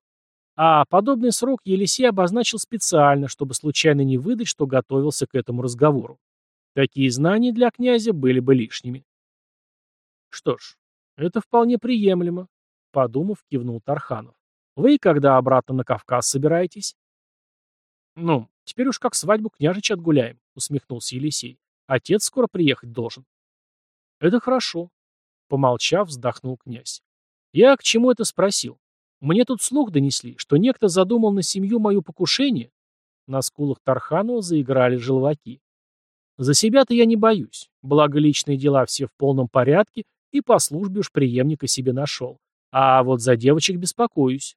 А подобный срок Елисей обозначил специально, чтобы случайно не выдать, что готовился к этому разговору. Такие знания для князя были бы лишними. Что ж, это вполне приемлемо, подумав, кивнул Тарханов. Вы когда обратно на Кавказ собираетесь? Ну, теперь уж как свадьбу княжича отгуляем, усмехнулся Елисей. Отец скоро приехать должен. Это хорошо, помолчав, вздохнул князь. Я к чему это спросил? Мне тут слух донесли, что некто задумал на семью мою покушение. На скулах Тарханова заиграли желваки. За себя-то я не боюсь, благо личные дела все в полном порядке, и по службе уж преемника себе нашел. А вот за девочек беспокоюсь.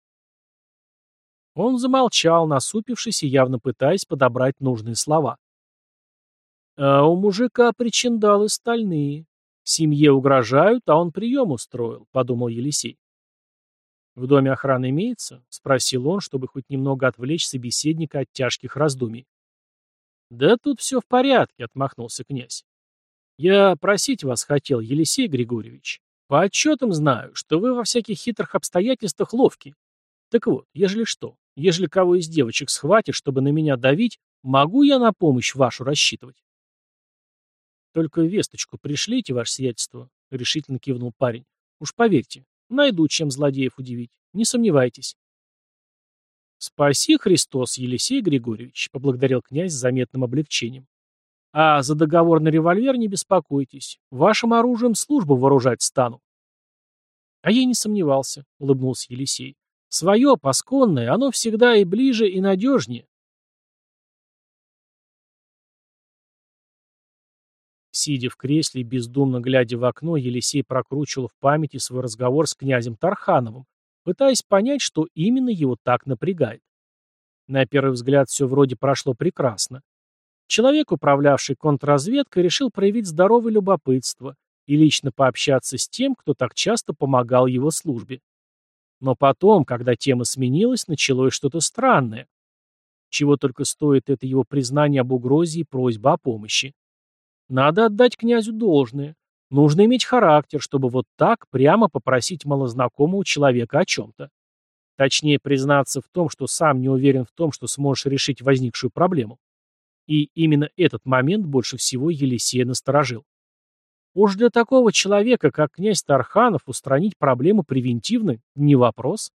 Он замолчал, насупившись и явно пытаясь подобрать нужные слова. А у мужика причиндалы стальные. Семье угрожают, а он прием устроил, подумал Елисей. «В доме охрана имеется?» — спросил он, чтобы хоть немного отвлечь собеседника от тяжких раздумий. «Да тут все в порядке», — отмахнулся князь. «Я просить вас хотел, Елисей Григорьевич. По отчетам знаю, что вы во всяких хитрых обстоятельствах ловки. Так вот, ежели что, ежели кого из девочек схватит, чтобы на меня давить, могу я на помощь вашу рассчитывать?» «Только весточку пришлите, ваше сиятельство», — решительно кивнул парень. «Уж поверьте, Найду, чем злодеев удивить. Не сомневайтесь. «Спаси, Христос, Елисей Григорьевич», — поблагодарил князь с заметным облегчением. «А за договор на револьвер не беспокойтесь. Вашим оружием службу вооружать стану». «А я не сомневался», — улыбнулся Елисей. «Свое, пасконное, оно всегда и ближе, и надежнее. Сидя в кресле и бездумно глядя в окно, Елисей прокручивал в памяти свой разговор с князем Тархановым, пытаясь понять, что именно его так напрягает. На первый взгляд все вроде прошло прекрасно. Человек, управлявший контрразведкой, решил проявить здоровое любопытство и лично пообщаться с тем, кто так часто помогал его службе. Но потом, когда тема сменилась, началось что-то странное. Чего только стоит это его признание об угрозе и просьба о помощи. Надо отдать князю должное. Нужно иметь характер, чтобы вот так прямо попросить малознакомого человека о чем-то. Точнее, признаться в том, что сам не уверен в том, что сможешь решить возникшую проблему. И именно этот момент больше всего Елисея насторожил. Уж для такого человека, как князь Тарханов, устранить проблему превентивно – не вопрос.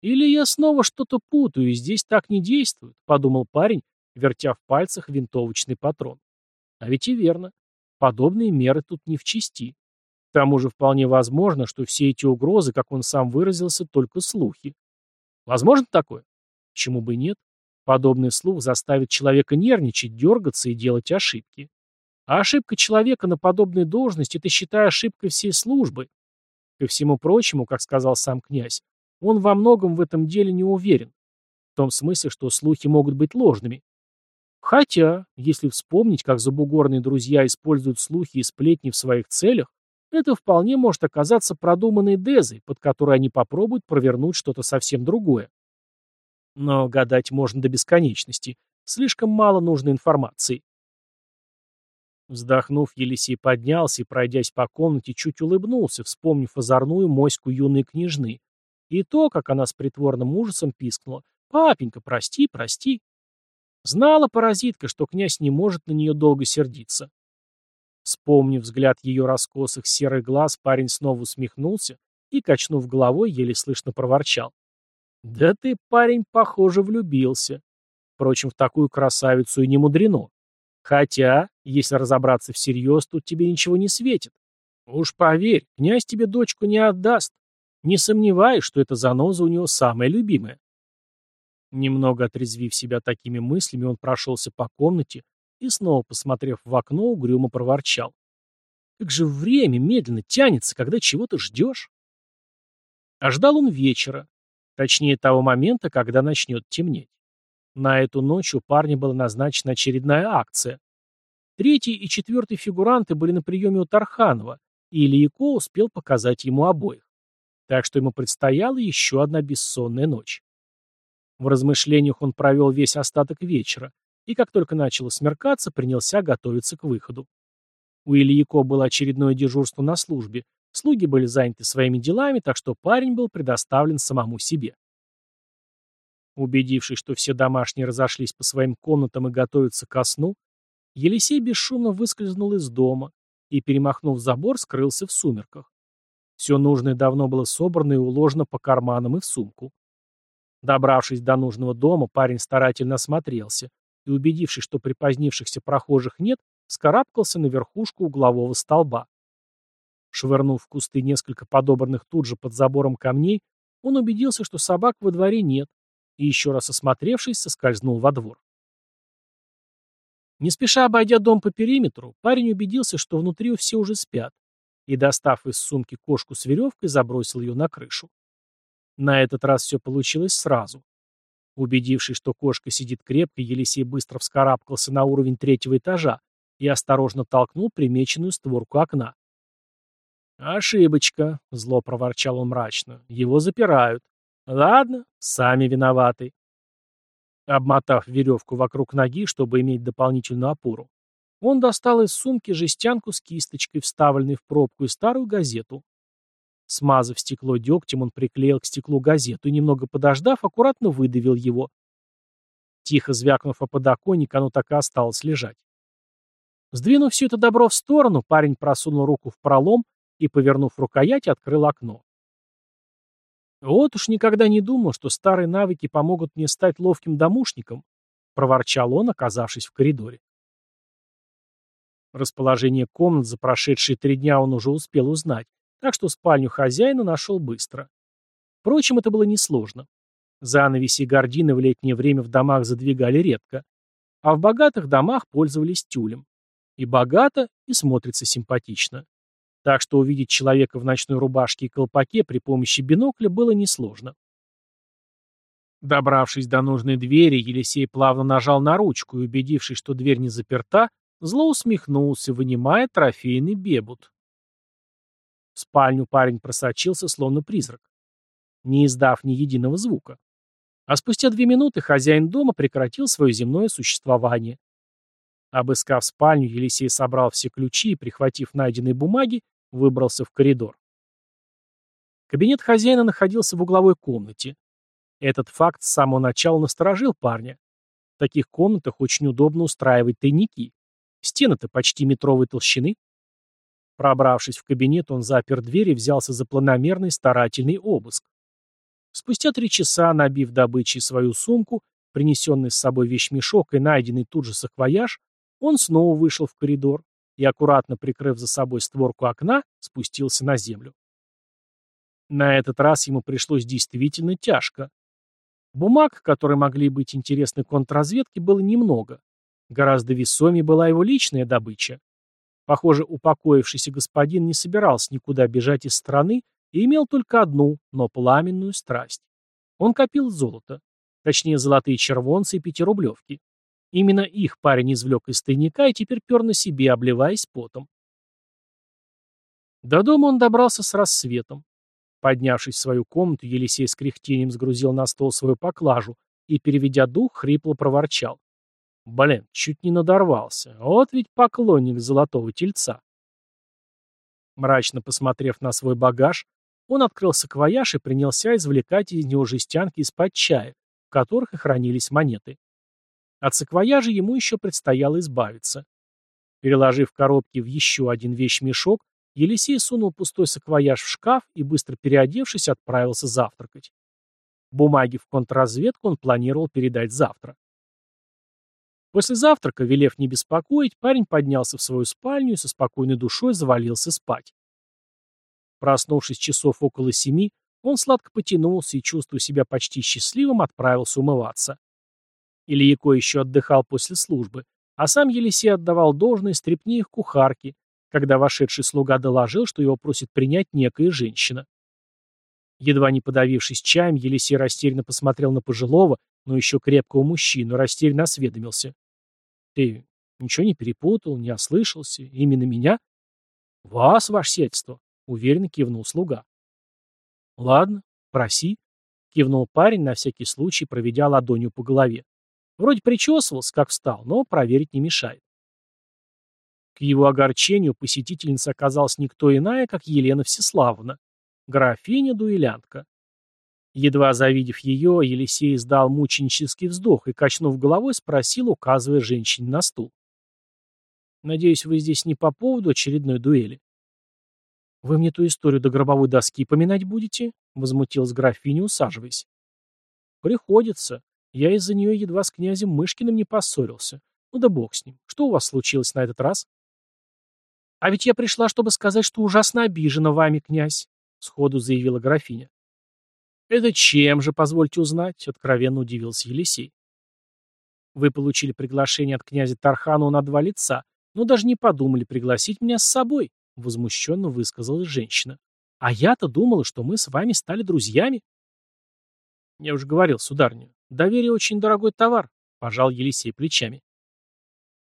«Или я снова что-то путаю, и здесь так не действует», – подумал парень, вертя в пальцах винтовочный патрон. А ведь и верно. Подобные меры тут не в чести. К тому же вполне возможно, что все эти угрозы, как он сам выразился, только слухи. Возможно такое? Почему бы нет? Подобный слух заставит человека нервничать, дергаться и делать ошибки. А ошибка человека на подобной должности – это, считай, ошибкой всей службы. Ко всему прочему, как сказал сам князь, он во многом в этом деле не уверен. В том смысле, что слухи могут быть ложными. Хотя, если вспомнить, как забугорные друзья используют слухи и сплетни в своих целях, это вполне может оказаться продуманной дезой, под которой они попробуют провернуть что-то совсем другое. Но гадать можно до бесконечности. Слишком мало нужной информации. Вздохнув, Елисей поднялся и, пройдясь по комнате, чуть улыбнулся, вспомнив озорную моську юной княжны. И то, как она с притворным ужасом пискнула. «Папенька, прости, прости». Знала паразитка, что князь не может на нее долго сердиться. Вспомнив взгляд ее раскосых серых глаз, парень снова усмехнулся и, качнув головой, еле слышно проворчал. «Да ты, парень, похоже, влюбился. Впрочем, в такую красавицу и не мудрено. Хотя, если разобраться всерьез, тут тебе ничего не светит. Уж поверь, князь тебе дочку не отдаст. Не сомневаюсь, что эта заноза у него самая любимая. Немного отрезвив себя такими мыслями, он прошелся по комнате и, снова посмотрев в окно, угрюмо проворчал. Как же время медленно тянется, когда чего-то ждешь? А ждал он вечера, точнее того момента, когда начнет темнеть. На эту ночь у парня была назначена очередная акция. Третий и четвертый фигуранты были на приеме у Тарханова, и Ильяко успел показать ему обоих. Так что ему предстояла еще одна бессонная ночь. В размышлениях он провел весь остаток вечера, и как только начало смеркаться, принялся готовиться к выходу. У Ильяко было очередное дежурство на службе, слуги были заняты своими делами, так что парень был предоставлен самому себе. Убедившись, что все домашние разошлись по своим комнатам и готовятся ко сну, Елисей бесшумно выскользнул из дома и, перемахнув забор, скрылся в сумерках. Все нужное давно было собрано и уложено по карманам и в сумку. Добравшись до нужного дома, парень старательно осмотрелся и, убедившись, что припозднившихся прохожих нет, скарабкался на верхушку углового столба. Швырнув в кусты несколько подобранных тут же под забором камней, он убедился, что собак во дворе нет, и, еще раз осмотревшись, соскользнул во двор. Не спеша обойдя дом по периметру, парень убедился, что внутри все уже спят, и, достав из сумки кошку с веревкой, забросил ее на крышу. На этот раз все получилось сразу. Убедившись, что кошка сидит крепко, Елисей быстро вскарабкался на уровень третьего этажа и осторожно толкнул примеченную створку окна. «Ошибочка», — зло проворчал он мрачно, — «его запирают. Ладно, сами виноваты. Обмотав веревку вокруг ноги, чтобы иметь дополнительную опору, он достал из сумки жестянку с кисточкой, вставленной в пробку, и старую газету. Смазав стекло дегтем, он приклеил к стеклу газету и, немного подождав, аккуратно выдавил его. Тихо звякнув о подоконник, оно так и осталось лежать. Сдвинув все это добро в сторону, парень просунул руку в пролом и, повернув рукоять, открыл окно. «Вот уж никогда не думал, что старые навыки помогут мне стать ловким домушником», — проворчал он, оказавшись в коридоре. Расположение комнат за прошедшие три дня он уже успел узнать, так что спальню хозяина нашел быстро. Впрочем, это было несложно. Занавеси и гардины в летнее время в домах задвигали редко, а в богатых домах пользовались тюлем. И богато, и смотрится симпатично. Так что увидеть человека в ночной рубашке и колпаке при помощи бинокля было несложно. Добравшись до нужной двери, Елисей плавно нажал на ручку и, убедившись, что дверь не заперта, зло усмехнулся, вынимая трофейный бебут. В спальню парень просочился, словно призрак, не издав ни единого звука. А спустя две минуты хозяин дома прекратил свое земное существование. Обыскав спальню, Елисей собрал все ключи и, прихватив найденные бумаги, выбрался в коридор. Кабинет хозяина находился в угловой комнате. Этот факт с самого начала насторожил парня. В таких комнатах очень удобно устраивать тайники. Стены-то почти метровой толщины. Пробравшись в кабинет, он запер дверь и взялся за планомерный старательный обыск. Спустя три часа, набив добычей свою сумку, принесенный с собой вещмешок и найденный тут же саквояж, он снова вышел в коридор, и, аккуратно прикрыв за собой створку окна, спустился на землю. На этот раз ему пришлось действительно тяжко. Бумаг, которые могли быть интересны контрразведке, было немного. Гораздо весомее была его личная добыча. Похоже, упокоившийся господин не собирался никуда бежать из страны и имел только одну, но пламенную страсть. Он копил золото, точнее золотые червонцы и пятирублевки. Именно их парень извлек из тайника и теперь пер на себе, обливаясь потом. До дома он добрался с рассветом. Поднявшись в свою комнату, Елисей с кряхтением сгрузил на стол свою поклажу и, переведя дух, хрипло проворчал. Блин, чуть не надорвался. Вот ведь поклонник золотого тельца. Мрачно посмотрев на свой багаж, он открыл саквояж и принялся извлекать из него жестянки из-под чая, в которых и хранились монеты. От саквояжа ему еще предстояло избавиться. Переложив коробки в еще один вещмешок, Елисей сунул пустой саквояж в шкаф и, быстро переодевшись, отправился завтракать. Бумаги в контрразведку он планировал передать завтра. После завтрака, велев не беспокоить, парень поднялся в свою спальню и со спокойной душой завалился спать. Проснувшись часов около семи, он сладко потянулся и, чувствуя себя почти счастливым, отправился умываться. Ильяко еще отдыхал после службы, а сам Елисей отдавал должное стрепни их кухарке, когда вошедший слуга доложил, что его просит принять некая женщина. Едва не подавившись чаем, Елисей растерянно посмотрел на пожилого, но еще крепкого мужчину, растерянно осведомился. «Ты ничего не перепутал, не ослышался? Именно меня?» «Вас, ваше сельство», — уверенно кивнул слуга. «Ладно, проси», — кивнул парень, на всякий случай проведя ладонью по голове. Вроде причесывался, как встал, но проверить не мешает. К его огорчению посетительница оказалась никто иная, как Елена Всеславовна, графиня-дуэлянтка. Едва завидев ее, Елисей издал мученический вздох и, качнув головой, спросил, указывая женщине на стул. «Надеюсь, вы здесь не по поводу очередной дуэли?» «Вы мне ту историю до гробовой доски поминать будете?» — возмутилась графиня, усаживаясь. «Приходится. Я из-за нее едва с князем Мышкиным не поссорился. Ну да бог с ним. Что у вас случилось на этот раз?» «А ведь я пришла, чтобы сказать, что ужасно обижена вами, князь», — сходу заявила графиня. «Это чем же, позвольте узнать?» — откровенно удивился Елисей. «Вы получили приглашение от князя Тарханова на два лица, но даже не подумали пригласить меня с собой», — возмущенно высказалась женщина. «А я-то думала, что мы с вами стали друзьями». «Я уже говорил, сударыня, доверие очень дорогой товар», — пожал Елисей плечами.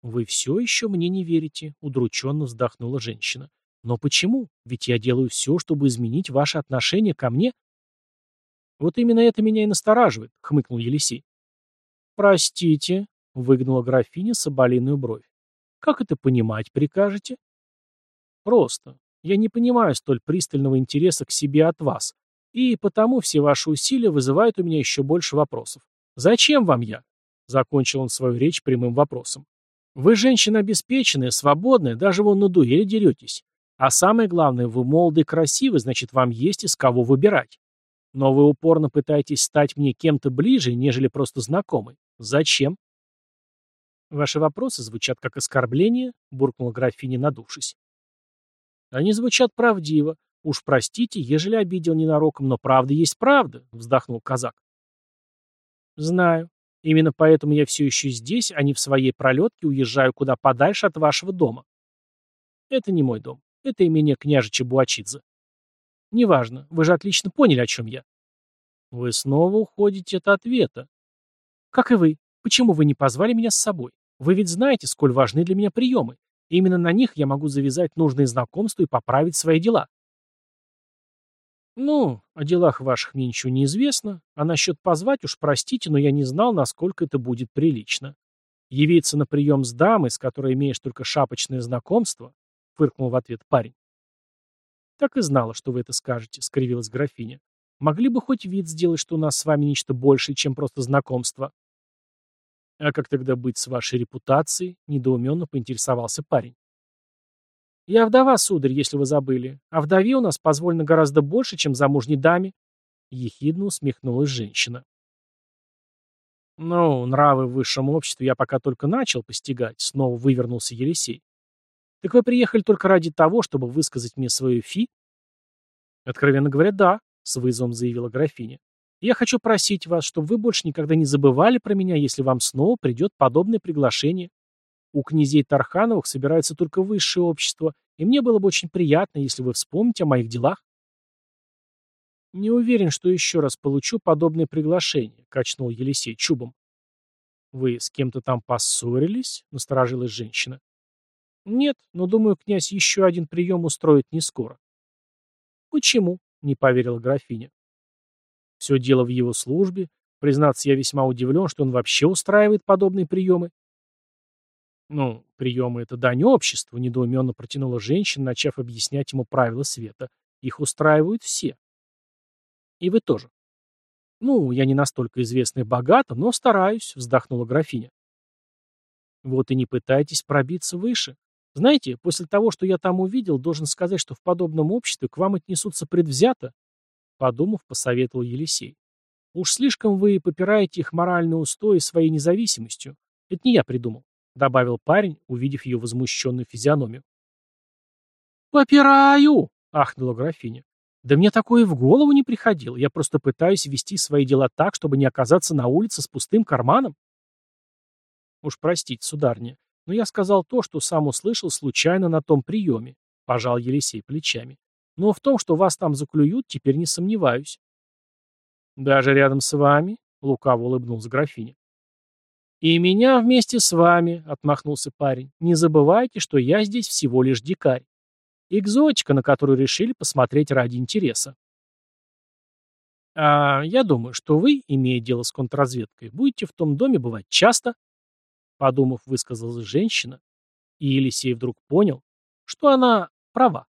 «Вы все еще мне не верите», — удрученно вздохнула женщина. «Но почему? Ведь я делаю все, чтобы изменить ваше отношение ко мне». «Вот именно это меня и настораживает», — хмыкнул Елисей. «Простите», — выгнула графиня соболиную бровь. «Как это понимать прикажете?» «Просто. Я не понимаю столь пристального интереса к себе от вас, и потому все ваши усилия вызывают у меня еще больше вопросов. Зачем вам я?» Закончил он свою речь прямым вопросом. «Вы женщина обеспеченная, свободная, даже вон на дуэли деретесь. А самое главное, вы молоды и красивы, значит, вам есть из кого выбирать. Но вы упорно пытаетесь стать мне кем-то ближе, нежели просто знакомый. Зачем? Ваши вопросы звучат как оскорбление, буркнула графиня, надувшись. Они звучат правдиво. Уж простите, ежели обидел ненароком, но правда есть правда, вздохнул казак. Знаю. Именно поэтому я все еще здесь, а не в своей пролетке уезжаю куда подальше от вашего дома. Это не мой дом. Это имение княжича Буачидзе. Неважно, вы же отлично поняли, о чем я. Вы снова уходите от ответа. Как и вы. Почему вы не позвали меня с собой? Вы ведь знаете, сколь важны для меня приемы. именно на них я могу завязать нужные знакомства и поправить свои дела. Ну, о делах ваших мне ничего не известно, а насчет позвать уж простите, но я не знал, насколько это будет прилично. Явиться на прием с дамой, с которой имеешь только шапочное знакомство, фыркнул в ответ парень. «Так и знала, что вы это скажете», — скривилась графиня. «Могли бы хоть вид сделать, что у нас с вами нечто большее, чем просто знакомство». «А как тогда быть с вашей репутацией?» — недоуменно поинтересовался парень. «Я вдова, сударь, если вы забыли. А вдове у нас позволено гораздо больше, чем замужней даме», — ехидно усмехнулась женщина. «Ну, нравы в высшем обществе я пока только начал постигать», — снова вывернулся Елисей. Так вы приехали только ради того, чтобы высказать мне свою фи? Откровенно говоря, да, с вызовом заявила графиня. Я хочу просить вас, чтобы вы больше никогда не забывали про меня, если вам снова придет подобное приглашение. У князей Тархановых собирается только высшее общество, и мне было бы очень приятно, если вы вспомните о моих делах. Не уверен, что еще раз получу подобное приглашение, качнул Елисей чубом. Вы с кем-то там поссорились? Насторожилась женщина. «Нет, но, думаю, князь еще один прием устроит не скоро. Почему? Не поверила графиня. Все дело в его службе. Признаться, я весьма удивлен, что он вообще устраивает подобные приемы. Ну, приемы — это дань обществу, недоуменно протянула женщина, начав объяснять ему правила света. Их устраивают все. И вы тоже. Ну, я не настолько известна и богата, но стараюсь, вздохнула графиня. Вот и не пытайтесь пробиться выше. Знаете, после того, что я там увидел, должен сказать, что в подобном обществе к вам отнесутся предвзято, подумав, посоветовал Елисей. Уж слишком вы попираете их моральные устои своей независимостью. Это не я придумал добавил парень, увидев ее возмущенную физиономию. «Попираю!» — ахнула графиня. «Да мне такое в голову не приходило. Я просто пытаюсь вести свои дела так, чтобы не оказаться на улице с пустым карманом». «Уж простите, сударня, но я сказал то, что сам услышал случайно на том приеме», — пожал Елисей плечами. «Но в том, что вас там заклюют, теперь не сомневаюсь». «Даже рядом с вами?» — лукаво улыбнулся графиня. «И меня вместе с вами», — отмахнулся парень. «Не забывайте, что я здесь всего лишь дикарь. Экзотика, на которую решили посмотреть ради интереса». «А я думаю, что вы, имея дело с контрразведкой, будете в том доме бывать часто», — подумав, высказалась женщина, и Елисей вдруг понял, что она права.